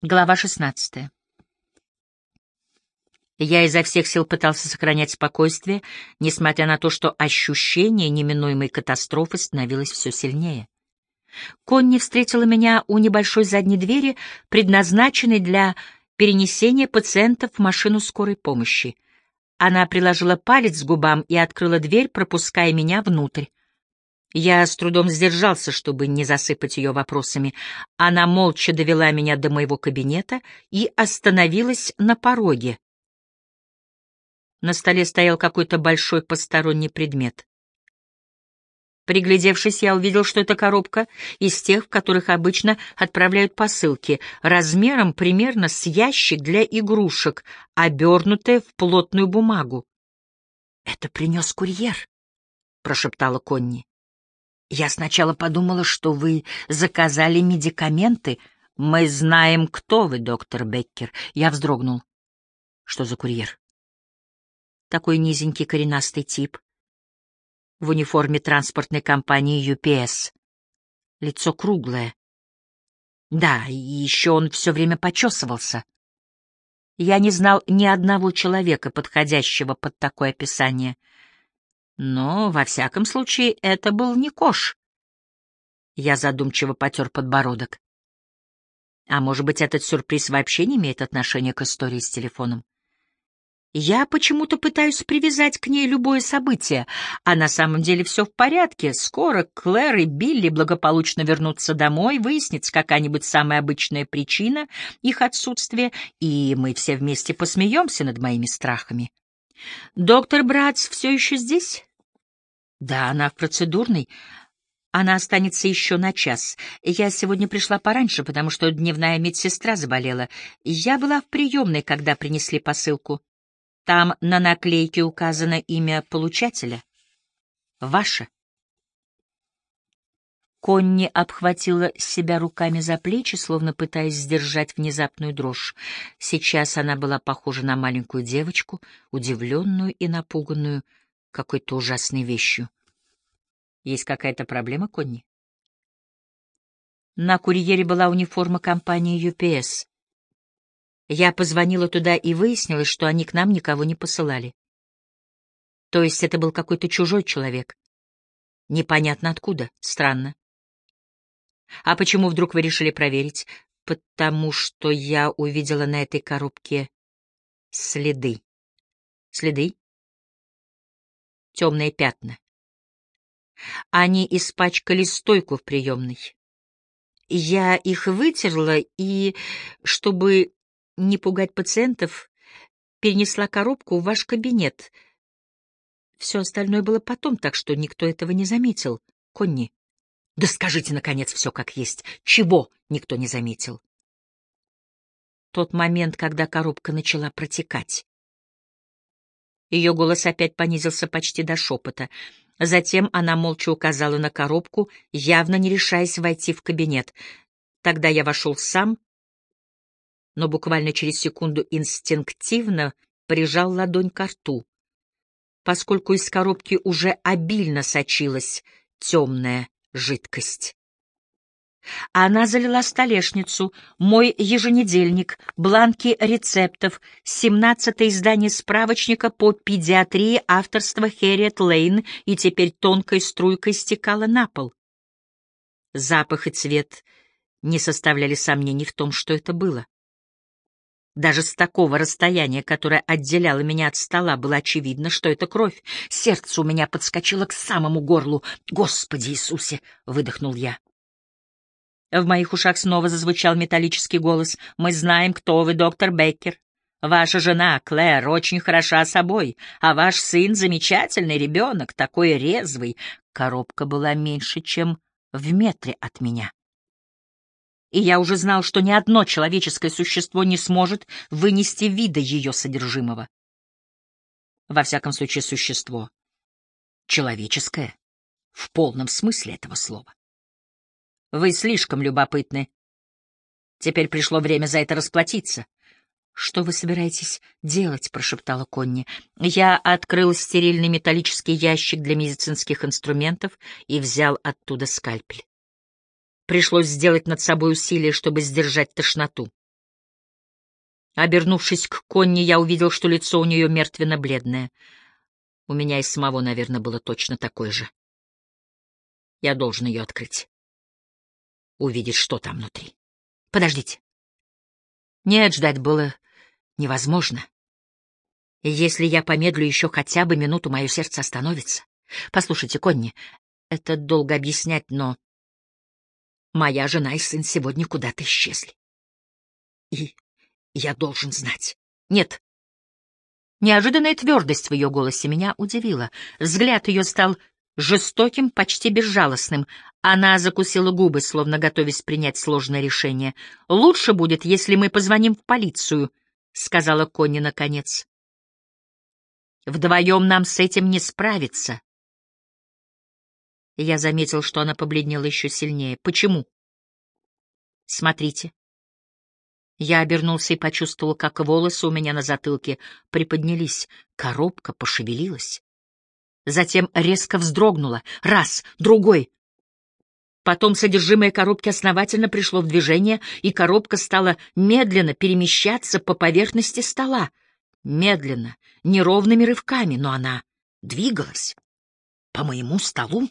Глава 16. Я изо всех сил пытался сохранять спокойствие, несмотря на то, что ощущение неминуемой катастрофы становилось все сильнее. Конни встретила меня у небольшой задней двери, предназначенной для перенесения пациентов в машину скорой помощи. Она приложила палец к губам и открыла дверь, пропуская меня внутрь. Я с трудом сдержался, чтобы не засыпать ее вопросами. Она молча довела меня до моего кабинета и остановилась на пороге. На столе стоял какой-то большой посторонний предмет. Приглядевшись, я увидел, что это коробка из тех, в которых обычно отправляют посылки, размером примерно с ящик для игрушек, обернутая в плотную бумагу. — Это принес курьер, — прошептала Конни. Я сначала подумала, что вы заказали медикаменты. Мы знаем, кто вы, доктор Беккер. Я вздрогнул. Что за курьер? Такой низенький коренастый тип. В униформе транспортной компании UPS. Лицо круглое. Да, и еще он все время почесывался. Я не знал ни одного человека, подходящего под такое описание — но, во всяком случае, это был не Кош. Я задумчиво потер подбородок. А может быть, этот сюрприз вообще не имеет отношения к истории с телефоном? Я почему-то пытаюсь привязать к ней любое событие, а на самом деле все в порядке. Скоро Клэр и Билли благополучно вернутся домой, выяснится какая-нибудь самая обычная причина их отсутствия, и мы все вместе посмеемся над моими страхами. «Доктор Братс все еще здесь?» Да, она в процедурной. Она останется еще на час. Я сегодня пришла пораньше, потому что дневная медсестра заболела. Я была в приемной, когда принесли посылку. Там на наклейке указано имя получателя. Ваше. Конни обхватила себя руками за плечи, словно пытаясь сдержать внезапную дрожь. Сейчас она была похожа на маленькую девочку, удивленную и напуганную, какой-то ужасной вещью. Есть какая-то проблема, Конни? На курьере была униформа компании UPS. Я позвонила туда и выяснилось, что они к нам никого не посылали. То есть это был какой-то чужой человек. Непонятно откуда. Странно. А почему вдруг вы решили проверить? Потому что я увидела на этой коробке следы. Следы? Темные пятна. Они испачкали стойку в приемной. Я их вытерла и, чтобы не пугать пациентов, перенесла коробку в ваш кабинет. Все остальное было потом, так что никто этого не заметил. Конни, да скажите, наконец, все как есть. Чего никто не заметил? Тот момент, когда коробка начала протекать. Ее голос опять понизился почти до шепота. Затем она молча указала на коробку, явно не решаясь войти в кабинет. Тогда я вошел сам, но буквально через секунду инстинктивно прижал ладонь к рту, поскольку из коробки уже обильно сочилась темная жидкость. Она залила столешницу, мой еженедельник, бланки рецептов, семнадцатое издание справочника по педиатрии авторства Хэрриет Лейн и теперь тонкой струйкой стекала на пол. Запах и цвет не составляли сомнений в том, что это было. Даже с такого расстояния, которое отделяло меня от стола, было очевидно, что это кровь. Сердце у меня подскочило к самому горлу. «Господи Иисусе!» — выдохнул я. В моих ушах снова зазвучал металлический голос. «Мы знаем, кто вы, доктор Беккер. Ваша жена, Клэр, очень хороша собой, а ваш сын — замечательный ребенок, такой резвый». Коробка была меньше, чем в метре от меня. И я уже знал, что ни одно человеческое существо не сможет вынести вида ее содержимого. Во всяком случае, существо человеческое в полном смысле этого слова. Вы слишком любопытны. Теперь пришло время за это расплатиться. «Что вы собираетесь делать?» — прошептала Конни. Я открыл стерильный металлический ящик для медицинских инструментов и взял оттуда скальпель. Пришлось сделать над собой усилие, чтобы сдержать тошноту. Обернувшись к Конни, я увидел, что лицо у нее мертвенно-бледное. У меня и самого, наверное, было точно такое же. Я должен ее открыть. Увидеть, что там внутри. Подождите. Нет, ждать было невозможно. Если я помедлю еще хотя бы минуту, мое сердце остановится. Послушайте, Конни, это долго объяснять, но моя жена и сын сегодня куда-то исчезли. И я должен знать. Нет. Неожиданная твердость в ее голосе меня удивила. Взгляд ее стал жестоким, почти безжалостным. Она закусила губы, словно готовясь принять сложное решение. «Лучше будет, если мы позвоним в полицию», — сказала Конни наконец. «Вдвоем нам с этим не справиться». Я заметил, что она побледнела еще сильнее. «Почему?» «Смотрите». Я обернулся и почувствовал, как волосы у меня на затылке приподнялись. Коробка пошевелилась затем резко вздрогнула. Раз, другой. Потом содержимое коробки основательно пришло в движение, и коробка стала медленно перемещаться по поверхности стола. Медленно, неровными рывками, но она двигалась по моему столу.